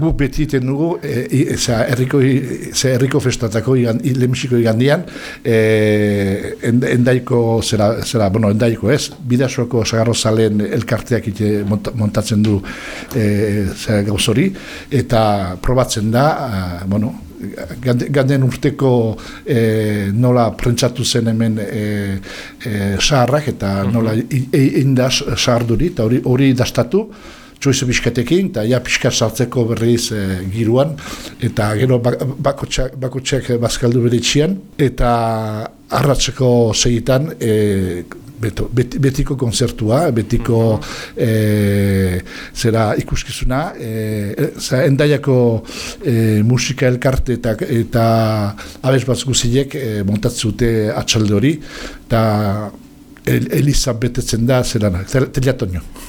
Gu beti iten dugu, e, erriko, ze erriko festatako igan, lemisiko igandian, e, endaiko, zera, zera, bueno, endaiko ez, bidasoko zagarro zalen elkarteak ite montatzen du e, zera gauzori, eta probatzen da, a, bueno, ganden urteko e, nola prentsatu zen hemen e, e, saharrak eta nola egin da saharduri, eta hori, hori dastatu, txoizu biskatekin, eta ja pixka sartzeko berriz e, giruan, eta gero bakotxak, bakotxak bazkaldu bere eta arratzeko segitan, e, beto, betiko konzertua, betiko e, zera ikuskizuna, e, zera endaiako e, musika elkarte eta, eta abez bat guziek e, montatzute atxalde hori, eta el, Elisa betetzen da, zera, teliatonio.